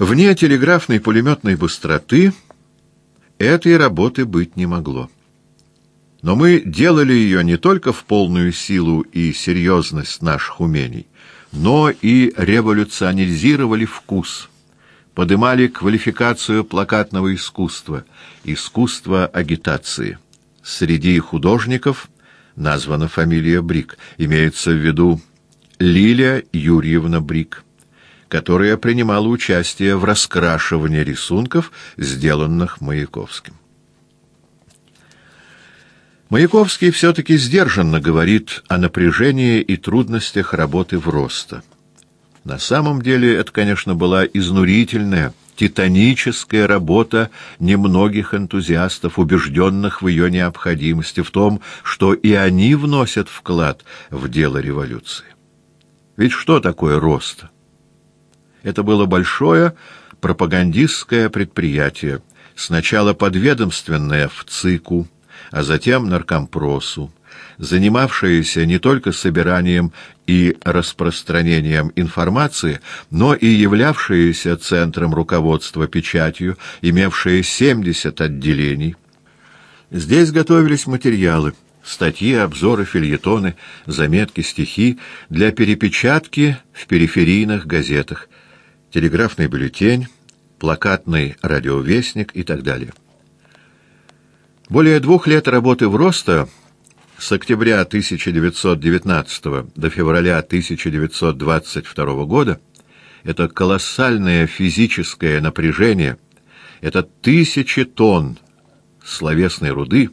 Вне телеграфной пулеметной быстроты этой работы быть не могло. Но мы делали ее не только в полную силу и серьезность наших умений, но и революционизировали вкус, подымали квалификацию плакатного искусства, искусства агитации. Среди художников названа фамилия Брик, имеется в виду Лилия Юрьевна Брик которая принимала участие в раскрашивании рисунков, сделанных Маяковским. Маяковский все-таки сдержанно говорит о напряжении и трудностях работы в роста. На самом деле это, конечно, была изнурительная, титаническая работа немногих энтузиастов, убежденных в ее необходимости, в том, что и они вносят вклад в дело революции. Ведь что такое роста? Это было большое пропагандистское предприятие, сначала подведомственное в ЦИКу, а затем наркомпросу, занимавшееся не только собиранием и распространением информации, но и являвшееся центром руководства печатью, имевшее 70 отделений. Здесь готовились материалы, статьи, обзоры, фильетоны, заметки, стихи для перепечатки в периферийных газетах, телеграфный бюллетень, плакатный радиовестник и так далее. Более двух лет работы в Роста с октября 1919 до февраля 1922 года это колоссальное физическое напряжение, это тысячи тонн словесной руды,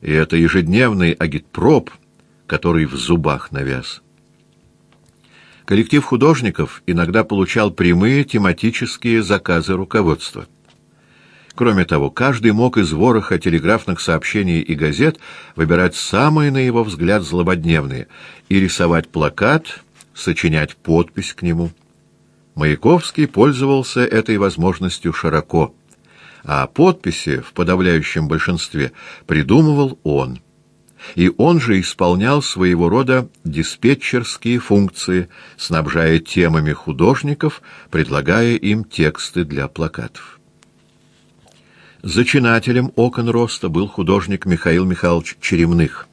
и это ежедневный агитпроп, который в зубах навяз. Коллектив художников иногда получал прямые тематические заказы руководства. Кроме того, каждый мог из вороха телеграфных сообщений и газет выбирать самые, на его взгляд, злободневные и рисовать плакат, сочинять подпись к нему. Маяковский пользовался этой возможностью широко, а подписи в подавляющем большинстве придумывал он и он же исполнял своего рода диспетчерские функции, снабжая темами художников, предлагая им тексты для плакатов. Зачинателем окон роста был художник Михаил Михайлович Черемных.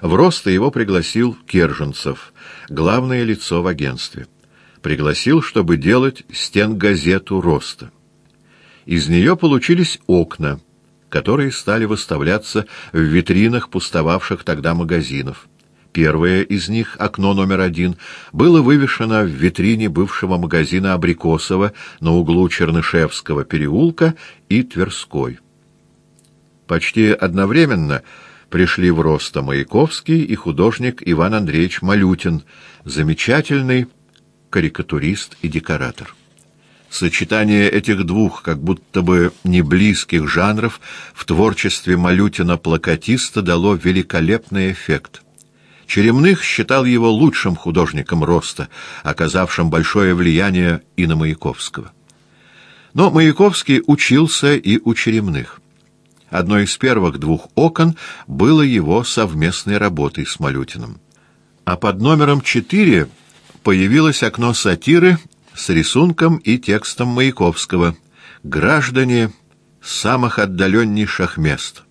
В роста его пригласил Керженцев, главное лицо в агентстве. Пригласил, чтобы делать стенгазету роста. Из нее получились окна — которые стали выставляться в витринах пустовавших тогда магазинов. Первое из них, окно номер один, было вывешено в витрине бывшего магазина Абрикосова на углу Чернышевского переулка и Тверской. Почти одновременно пришли в Роста Маяковский и художник Иван Андреевич Малютин, замечательный карикатурист и декоратор. Сочетание этих двух, как будто бы не близких жанров, в творчестве Малютина-плакатиста дало великолепный эффект. Черемных считал его лучшим художником роста, оказавшим большое влияние и на Маяковского. Но Маяковский учился и у Черемных. Одно из первых двух окон было его совместной работой с Малютиным. А под номером четыре появилось окно сатиры с рисунком и текстом Маяковского «Граждане самых отдаленнейших мест».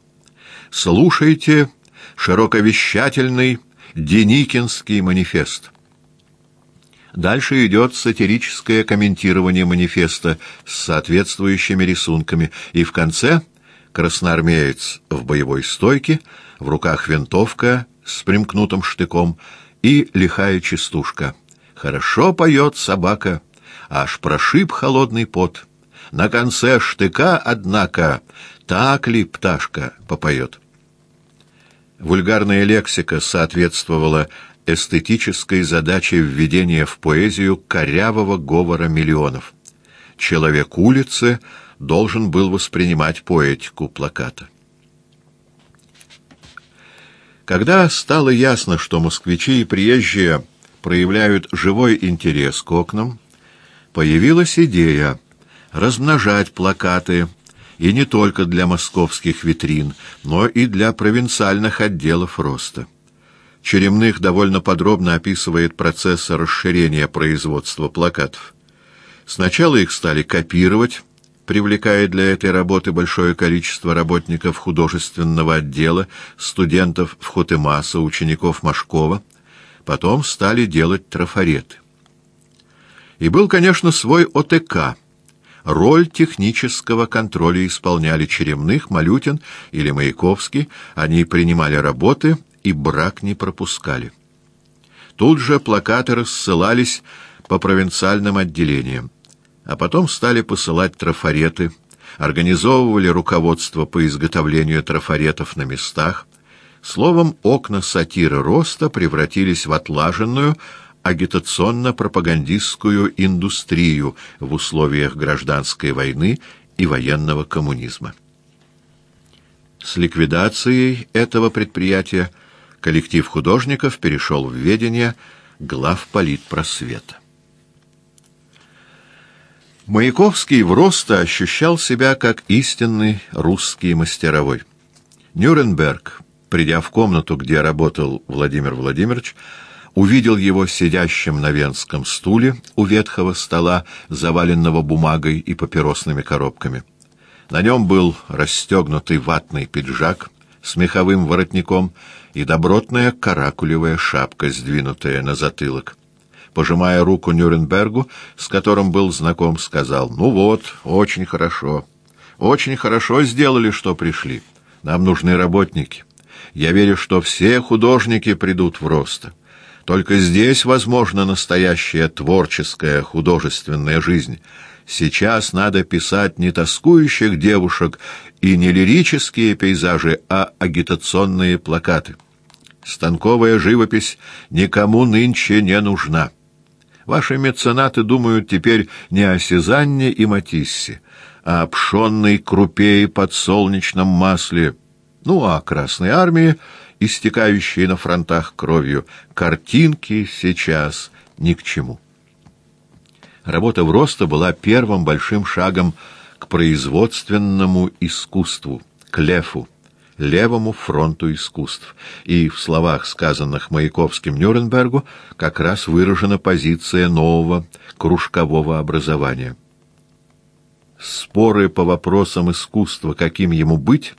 Слушайте широковещательный Деникинский манифест. Дальше идет сатирическое комментирование манифеста с соответствующими рисунками, и в конце красноармеец в боевой стойке, в руках винтовка с примкнутым штыком и лихая частушка. Хорошо поет собака, аж прошиб холодный пот. На конце штыка, однако, так ли пташка попоет? Вульгарная лексика соответствовала эстетической задаче введения в поэзию корявого говора миллионов. Человек улицы должен был воспринимать поэтику плаката. Когда стало ясно, что москвичи и приезжие проявляют живой интерес к окнам, появилась идея размножать плакаты и не только для московских витрин, но и для провинциальных отделов роста. Черемных довольно подробно описывает процесс расширения производства плакатов. Сначала их стали копировать, привлекая для этой работы большое количество работников художественного отдела, студентов в Хотемаса, учеников Машкова. Потом стали делать трафареты. И был, конечно, свой ОТК. Роль технического контроля исполняли Черемных, Малютин или Маяковский. Они принимали работы и брак не пропускали. Тут же плакаты рассылались по провинциальным отделениям а потом стали посылать трафареты, организовывали руководство по изготовлению трафаретов на местах. Словом, окна сатиры роста превратились в отлаженную агитационно-пропагандистскую индустрию в условиях гражданской войны и военного коммунизма. С ликвидацией этого предприятия коллектив художников перешел в ведение глав политпросвета. Маяковский в роста ощущал себя как истинный русский мастеровой. Нюрнберг, придя в комнату, где работал Владимир Владимирович, увидел его сидящим на венском стуле у ветхого стола, заваленного бумагой и папиросными коробками. На нем был расстегнутый ватный пиджак с меховым воротником и добротная каракулевая шапка, сдвинутая на затылок пожимая руку Нюрнбергу, с которым был знаком, сказал, «Ну вот, очень хорошо. Очень хорошо сделали, что пришли. Нам нужны работники. Я верю, что все художники придут в рост. Только здесь возможна настоящая творческая художественная жизнь. Сейчас надо писать не тоскующих девушек и не лирические пейзажи, а агитационные плакаты. Станковая живопись никому нынче не нужна». Ваши меценаты думают теперь не о Сезанне и Матиссе, а о пшенной крупе и подсолнечном масле, ну, а о Красной Армии, истекающей на фронтах кровью. Картинки сейчас ни к чему. Работа в роста была первым большим шагом к производственному искусству, к лефу левому фронту искусств, и в словах, сказанных Маяковским Нюрнбергу, как раз выражена позиция нового кружкового образования. Споры по вопросам искусства, каким ему быть,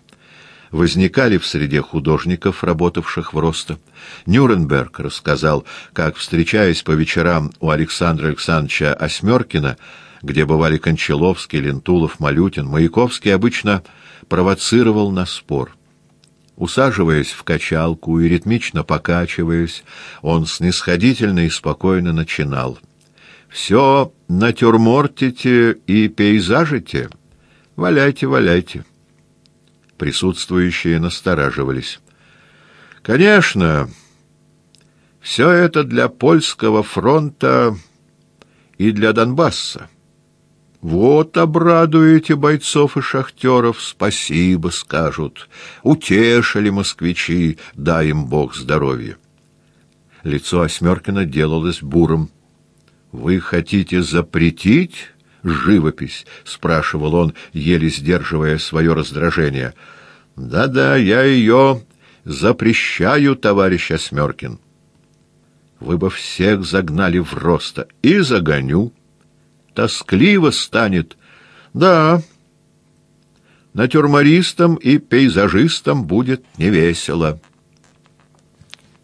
возникали в среде художников, работавших в Росто. Нюрнберг рассказал, как, встречаясь по вечерам у Александра Александровича Осьмеркина, где бывали Кончаловский, Лентулов, Малютин, Маяковский обычно провоцировал на спор. Усаживаясь в качалку и ритмично покачиваясь, он снисходительно и спокойно начинал. «Все натюрмортите и пейзажите? Валяйте, валяйте». Присутствующие настораживались. «Конечно, все это для польского фронта и для Донбасса. Вот обрадуете бойцов и шахтеров, спасибо скажут. Утешили москвичи, дай им Бог здоровья. Лицо Осьмеркина делалось бурым. «Вы хотите запретить живопись?» — спрашивал он, еле сдерживая свое раздражение. «Да-да, я ее запрещаю, товарищ Осьмеркин». «Вы бы всех загнали в роста и загоню» тоскливо станет. Да, натюрмористам и пейзажистам будет невесело.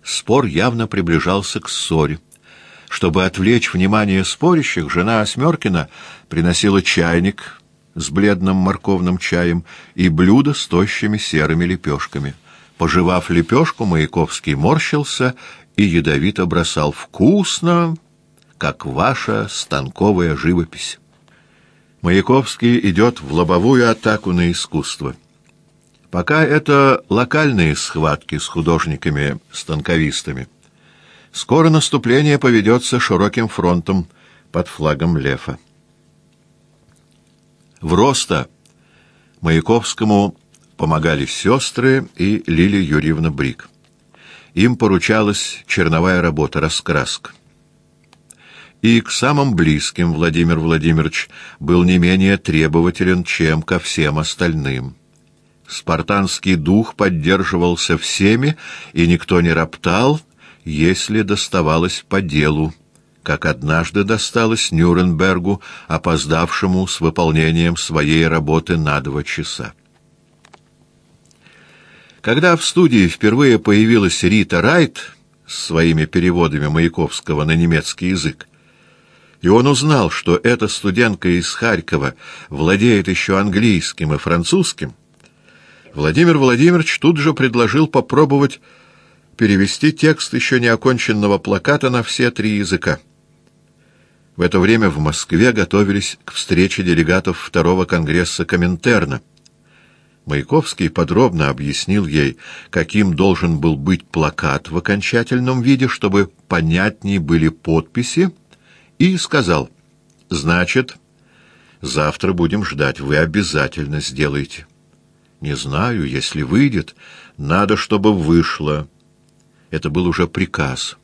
Спор явно приближался к ссоре. Чтобы отвлечь внимание спорящих, жена Осмеркина приносила чайник с бледным морковным чаем и блюдо с тощими серыми лепешками. Пожевав лепешку, Маяковский морщился и ядовито бросал «Вкусно!» как ваша станковая живопись. Маяковский идет в лобовую атаку на искусство. Пока это локальные схватки с художниками-станковистами. Скоро наступление поведется широким фронтом под флагом Лефа. В Роста Маяковскому помогали сестры и Лилия Юрьевна Брик. Им поручалась черновая работа, раскраска и к самым близким Владимир Владимирович был не менее требователен, чем ко всем остальным. Спартанский дух поддерживался всеми, и никто не роптал, если доставалось по делу, как однажды досталось Нюрнбергу, опоздавшему с выполнением своей работы на два часа. Когда в студии впервые появилась Рита Райт с своими переводами Маяковского на немецкий язык, и он узнал, что эта студентка из Харькова владеет еще английским и французским, Владимир Владимирович тут же предложил попробовать перевести текст еще не оконченного плаката на все три языка. В это время в Москве готовились к встрече делегатов Второго Конгресса Коминтерна. Маяковский подробно объяснил ей, каким должен был быть плакат в окончательном виде, чтобы понятнее были подписи, и сказал, «Значит, завтра будем ждать, вы обязательно сделаете». «Не знаю, если выйдет, надо, чтобы вышло». Это был уже приказ.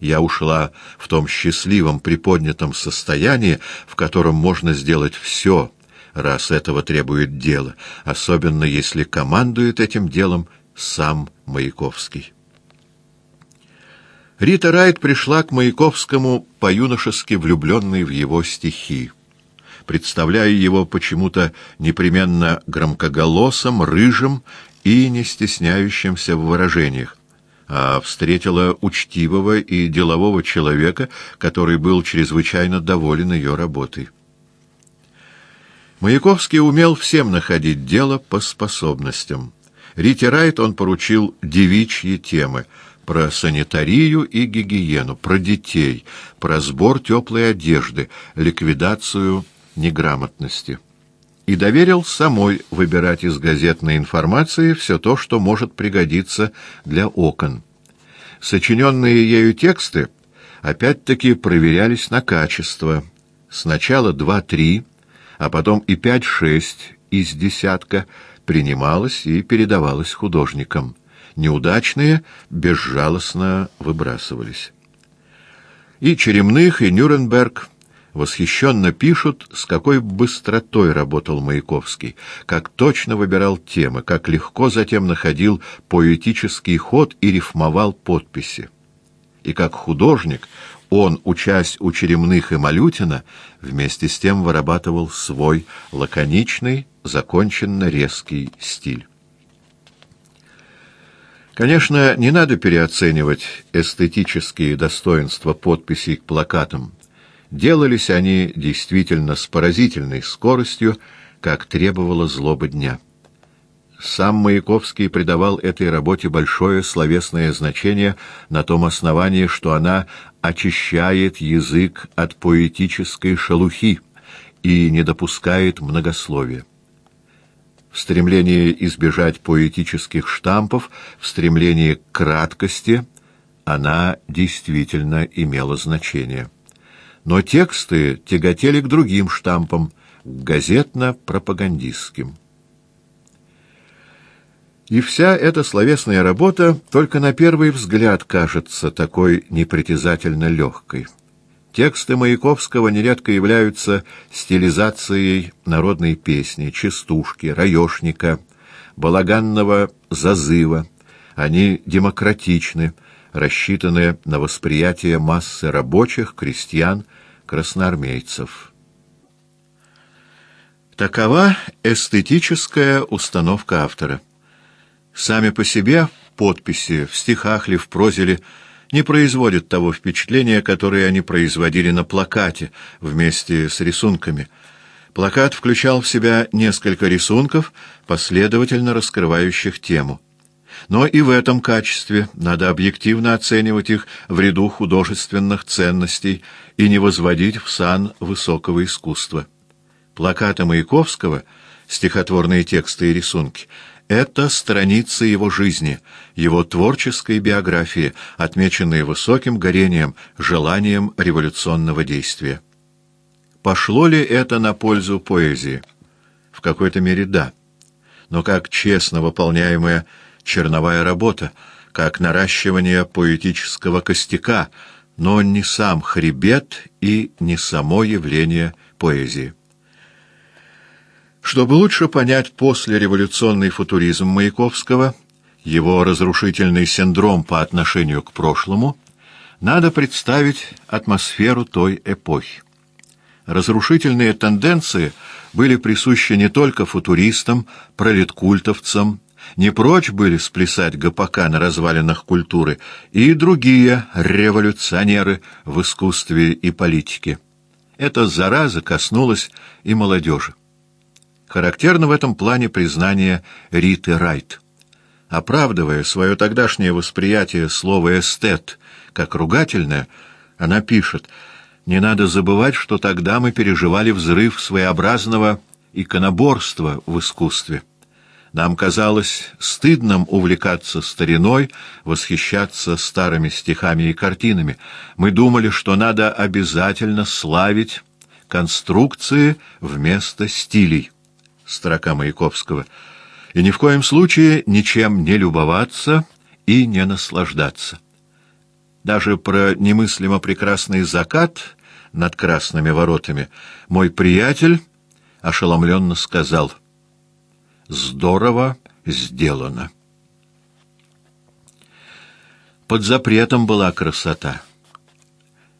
Я ушла в том счастливом приподнятом состоянии, в котором можно сделать все — раз этого требует дело, особенно если командует этим делом сам Маяковский. Рита Райт пришла к Маяковскому по-юношески влюбленной в его стихи, представляя его почему-то непременно громкоголосым, рыжим и не стесняющимся в выражениях, а встретила учтивого и делового человека, который был чрезвычайно доволен ее работой. Маяковский умел всем находить дело по способностям. Рите Райт он поручил девичьи темы про санитарию и гигиену, про детей, про сбор теплой одежды, ликвидацию неграмотности. И доверил самой выбирать из газетной информации все то, что может пригодиться для окон. Сочиненные ею тексты опять-таки проверялись на качество. Сначала два-три, а потом и пять-шесть из десятка принималось и передавалось художникам. Неудачные безжалостно выбрасывались. И Черемных, и Нюрнберг восхищенно пишут, с какой быстротой работал Маяковский, как точно выбирал темы, как легко затем находил поэтический ход и рифмовал подписи. И как художник он, учась у Черемных и Малютина, вместе с тем вырабатывал свой лаконичный, законченно резкий стиль. Конечно, не надо переоценивать эстетические достоинства подписей к плакатам. Делались они действительно с поразительной скоростью, как требовала злоба дня. Сам Маяковский придавал этой работе большое словесное значение на том основании, что она очищает язык от поэтической шелухи и не допускает многословия. В стремлении избежать поэтических штампов, в стремлении к краткости она действительно имела значение. Но тексты тяготели к другим штампам, к газетно-пропагандистским. И вся эта словесная работа только на первый взгляд кажется такой непритязательно легкой. Тексты Маяковского нередко являются стилизацией народной песни, частушки, раешника, балаганного зазыва. Они демократичны, рассчитаны на восприятие массы рабочих, крестьян, красноармейцев. Такова эстетическая установка автора. Сами по себе подписи в стихах ли, в прозе ли, не производят того впечатления, которое они производили на плакате вместе с рисунками. Плакат включал в себя несколько рисунков, последовательно раскрывающих тему. Но и в этом качестве надо объективно оценивать их в ряду художественных ценностей и не возводить в сан высокого искусства. Плакаты Маяковского, стихотворные тексты и рисунки — это страницы его жизни, его творческой биографии, отмеченные высоким горением, желанием революционного действия. Пошло ли это на пользу поэзии? В какой-то мере да. Но как честно выполняемая черновая работа, как наращивание поэтического костяка, но не сам хребет и не само явление поэзии. Чтобы лучше понять послереволюционный футуризм Маяковского, его разрушительный синдром по отношению к прошлому, надо представить атмосферу той эпохи. Разрушительные тенденции были присущи не только футуристам, пролеткультовцам, не прочь были сплясать ГПК на развалинах культуры и другие революционеры в искусстве и политике. Эта зараза коснулась и молодежи. Характерно в этом плане признание Риты Райт. Оправдывая свое тогдашнее восприятие слова «эстет» как ругательное, она пишет «Не надо забывать, что тогда мы переживали взрыв своеобразного иконоборства в искусстве». Нам казалось стыдным увлекаться стариной, восхищаться старыми стихами и картинами. Мы думали, что надо обязательно славить конструкции вместо стилей. Строка Маяковского. И ни в коем случае ничем не любоваться и не наслаждаться. Даже про немыслимо прекрасный закат над красными воротами мой приятель ошеломленно сказал — здорово сделано. Под запретом была красота.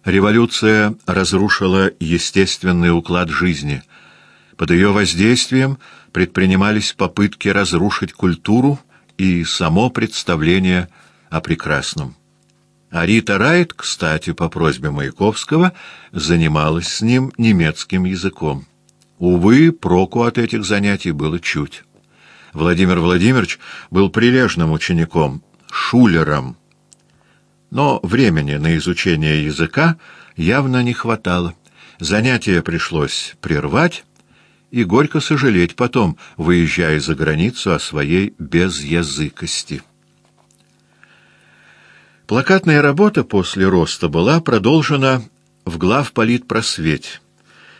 Революция разрушила естественный уклад жизни. Под ее воздействием предпринимались попытки разрушить культуру и само представление о прекрасном. А Рита Райт, кстати, по просьбе Маяковского, занималась с ним немецким языком. Увы, проку от этих занятий было чуть. Владимир Владимирович был прилежным учеником, шулером. Но времени на изучение языка явно не хватало. Занятия пришлось прервать и горько сожалеть потом, выезжая за границу о своей безязыкости. Плакатная работа после роста была продолжена в главполитпросвете.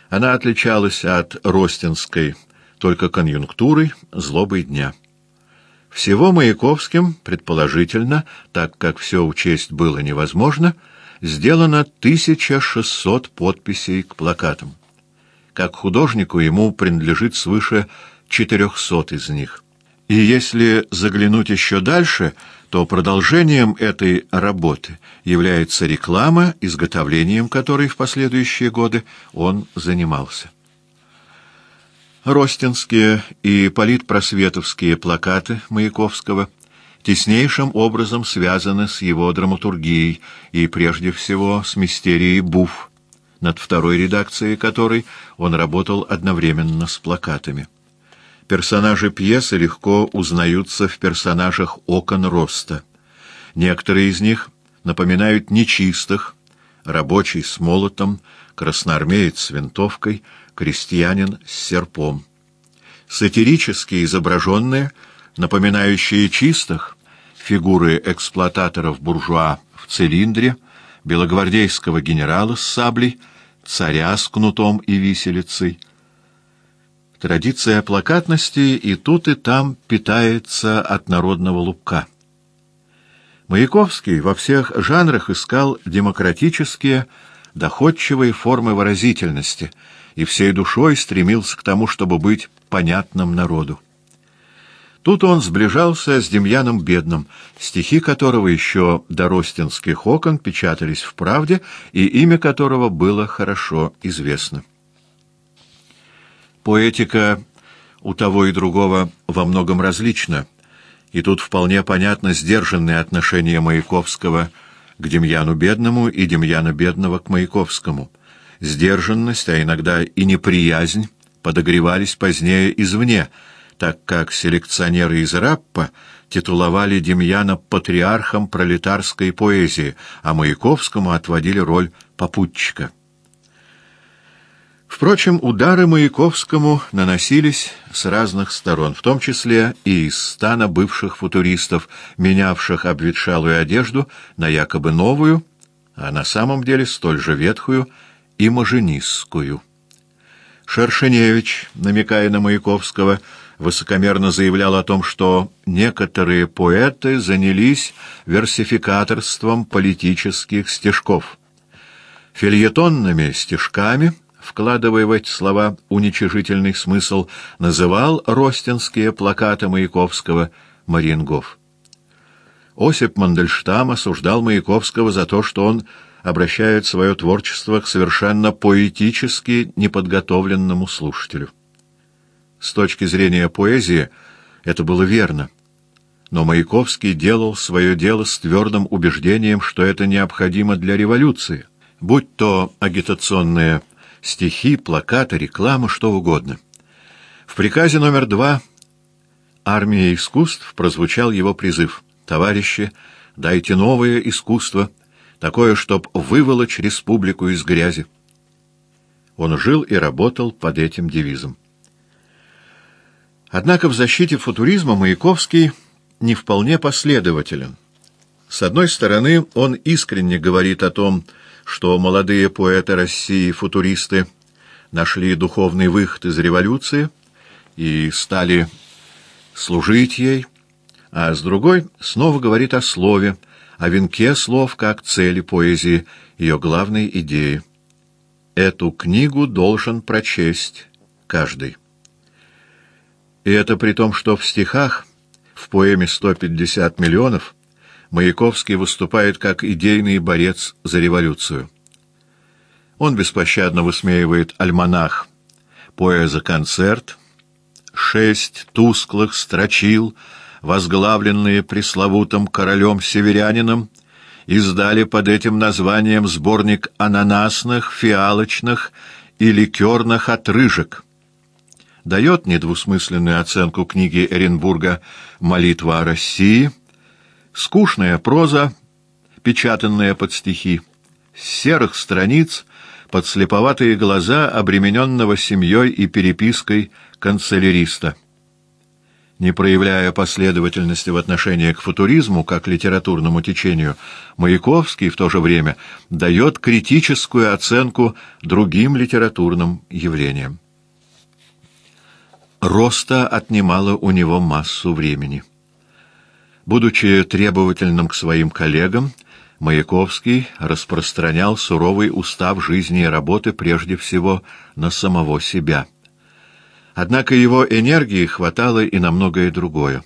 Она отличалась от ростинской только конъюнктурой, злобой дня. Всего Маяковским, предположительно, так как все учесть было невозможно, сделано 1600 подписей к плакатам. Как художнику ему принадлежит свыше 400 из них. И если заглянуть еще дальше, то продолжением этой работы является реклама, изготовлением которой в последующие годы он занимался. Ростинские и политпросветовские плакаты Маяковского теснейшим образом связаны с его драматургией и, прежде всего, с мистерией Буф, над второй редакцией которой он работал одновременно с плакатами. Персонажи пьесы легко узнаются в персонажах окон роста. Некоторые из них напоминают нечистых, рабочий с молотом, красноармеец с винтовкой — крестьянин с серпом. Сатирически изображенные, напоминающие чистых, фигуры эксплуататоров-буржуа в цилиндре, белогвардейского генерала с саблей, царя с кнутом и виселицей. Традиция плакатности и тут и там питается от народного лубка. Маяковский во всех жанрах искал демократические, доходчивые формы выразительности — и всей душой стремился к тому, чтобы быть понятным народу. Тут он сближался с Демьяном Бедным, стихи которого еще до ростинских окон печатались в «Правде» и имя которого было хорошо известно. Поэтика у того и другого во многом различна, и тут вполне понятно сдержанное отношение Маяковского к Демьяну Бедному и Демьяна Бедного к Маяковскому — Сдержанность, а иногда и неприязнь подогревались позднее извне, так как селекционеры из Раппа титуловали Демьяна патриархом пролетарской поэзии, а Маяковскому отводили роль попутчика. Впрочем, удары Маяковскому наносились с разных сторон, в том числе и из стана бывших футуристов, менявших обветшалую одежду на якобы новую, а на самом деле столь же ветхую, и Маженистскую. Шершеневич, намекая на Маяковского, высокомерно заявлял о том, что некоторые поэты занялись версификаторством политических стишков. Фильетонными стишками, вкладывая в эти слова уничижительный смысл, называл ростинские плакаты Маяковского Марингов. Осип Мандельштам осуждал Маяковского за то, что он обращает свое творчество к совершенно поэтически неподготовленному слушателю. С точки зрения поэзии это было верно. Но Маяковский делал свое дело с твердым убеждением, что это необходимо для революции, будь то агитационные стихи, плакаты, реклама, что угодно. В приказе номер два «Армия искусств» прозвучал его призыв «Товарищи, дайте новое искусство, такое, чтоб выволочь республику из грязи». Он жил и работал под этим девизом. Однако в защите футуризма Маяковский не вполне последователен. С одной стороны, он искренне говорит о том, что молодые поэты России, футуристы, нашли духовный выход из революции и стали служить ей, а с другой снова говорит о слове, о венке слов как цели поэзии, ее главной идеи. Эту книгу должен прочесть каждый. И это при том, что в стихах, в поэме «150 миллионов» Маяковский выступает как идейный борец за революцию. Он беспощадно высмеивает альманах «Поэза-концерт», шесть тусклых строчил, возглавленные пресловутым королем-северянином, издали под этим названием сборник ананасных, фиалочных и ликерных отрыжек — дает недвусмысленную оценку книги Эренбурга «Молитва о России», скучная проза, печатанная под стихи, с серых страниц под слеповатые глаза обремененного семьей и перепиской канцеляриста. Не проявляя последовательности в отношении к футуризму как литературному течению, Маяковский в то же время дает критическую оценку другим литературным явлениям роста отнимало у него массу времени. Будучи требовательным к своим коллегам, Маяковский распространял суровый устав жизни и работы прежде всего на самого себя. Однако его энергии хватало и на многое другое.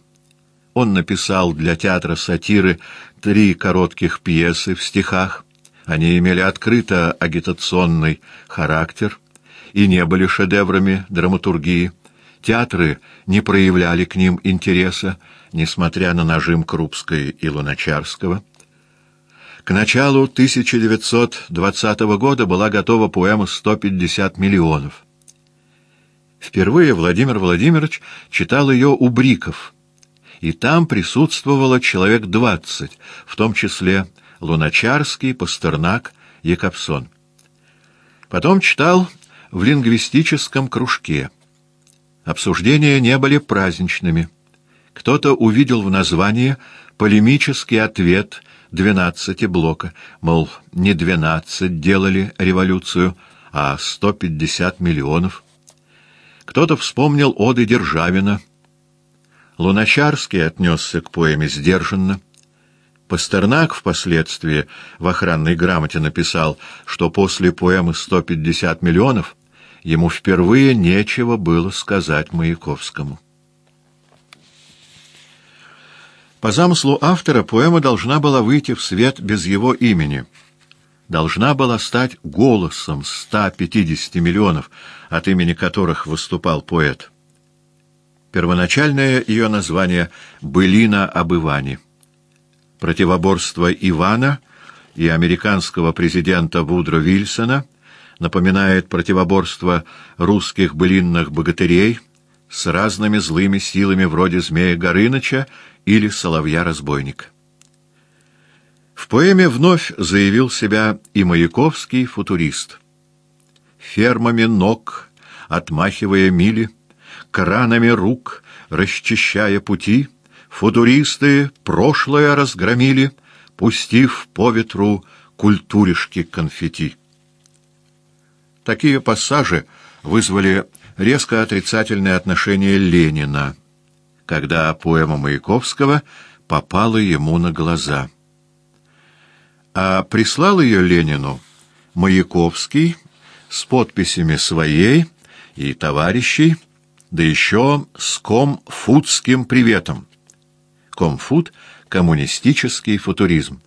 Он написал для театра сатиры три коротких пьесы в стихах. Они имели открыто агитационный характер и не были шедеврами драматургии. Театры не проявляли к ним интереса, несмотря на нажим Крупской и Луначарского. К началу 1920 года была готова поэма «150 миллионов». Впервые Владимир Владимирович читал ее у Бриков, и там присутствовало человек двадцать, в том числе Луначарский, Пастернак, Якобсон. Потом читал в лингвистическом кружке — Обсуждения не были праздничными. Кто-то увидел в названии полемический ответ двенадцати блока, мол, не двенадцать делали революцию, а сто пятьдесят миллионов. Кто-то вспомнил оды Державина. Луначарский отнесся к поэме сдержанно. Пастернак впоследствии в охранной грамоте написал, что после поэмы «Сто пятьдесят миллионов» ему впервые нечего было сказать Маяковскому. По замыслу автора поэма должна была выйти в свет без его имени. Должна была стать голосом 150 миллионов, от имени которых выступал поэт. Первоначальное ее название «Былина об Иване». Противоборство Ивана и американского президента Вудро Вильсона напоминает противоборство русских былинных богатырей с разными злыми силами вроде Змея Горыныча или Соловья-разбойника. В поэме вновь заявил себя и маяковский футурист. Фермами ног, отмахивая мили, кранами рук, расчищая пути, футуристы прошлое разгромили, пустив по ветру культуришки конфетти. Такие пассажи вызвали резко отрицательное отношение Ленина, когда поэма Маяковского попала ему на глаза. А прислал ее Ленину Маяковский с подписями своей и товарищей, да еще с комфутским приветом. Комфут — коммунистический футуризм,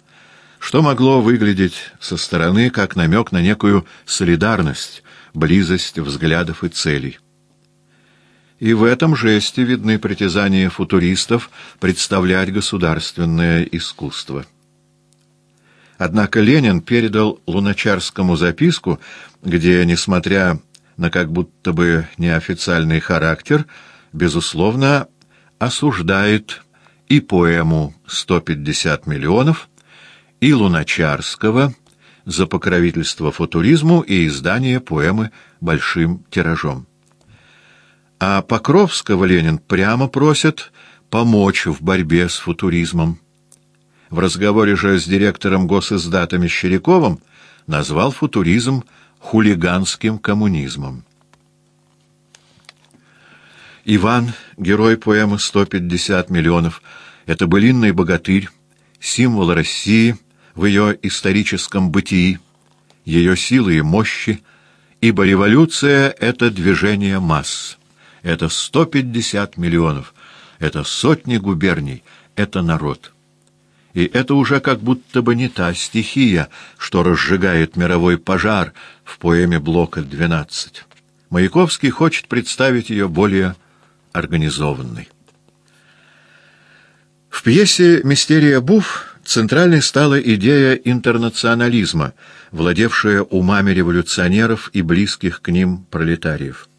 что могло выглядеть со стороны как намек на некую солидарность, близость взглядов и целей. И в этом жесте видны притязания футуристов представлять государственное искусство. Однако Ленин передал Луначарскому записку, где, несмотря на как будто бы неофициальный характер, безусловно, осуждает и поэму «150 миллионов», и Луначарского за покровительство футуризму и издание поэмы большим тиражом. А Покровского Ленин прямо просит помочь в борьбе с футуризмом. В разговоре же с директором госиздата Мещеряковым назвал футуризм хулиганским коммунизмом. Иван, герой поэмы «150 миллионов», это былинный богатырь, символ России в ее историческом бытии, ее силы и мощи, ибо революция — это движение масс, это 150 миллионов, это сотни губерний, это народ. И это уже как будто бы не та стихия, что разжигает мировой пожар в поэме Блока «12». Маяковский хочет представить ее более организованной. В пьесе «Мистерия Буф» центральной стала идея интернационализма, владевшая умами революционеров и близких к ним пролетариев.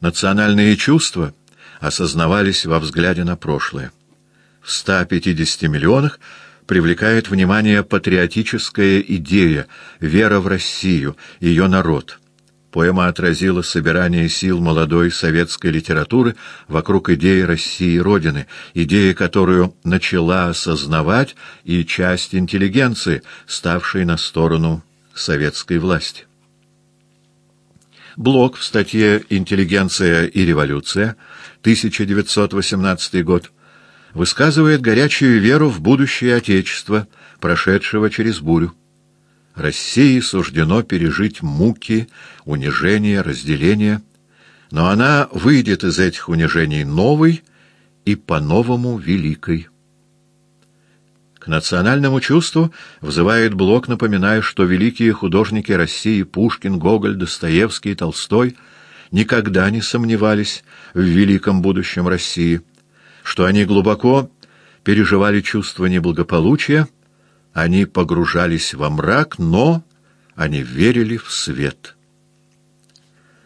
Национальные чувства осознавались во взгляде на прошлое. В 150 миллионах привлекает внимание патриотическая идея, вера в Россию, ее народ – Поэма отразила собирание сил молодой советской литературы вокруг идеи России Родины, идеи, которую начала осознавать и часть интеллигенции, ставшей на сторону советской власти. Блок в статье «Интеллигенция и революция» 1918 год высказывает горячую веру в будущее Отечества, прошедшего через бурю. России суждено пережить муки, унижения, разделения, но она выйдет из этих унижений новой и по-новому великой. К национальному чувству взывает Блок, напоминая, что великие художники России Пушкин, Гоголь, Достоевский и Толстой никогда не сомневались в великом будущем России, что они глубоко переживали чувство неблагополучия, они погружались во мрак, но они верили в свет.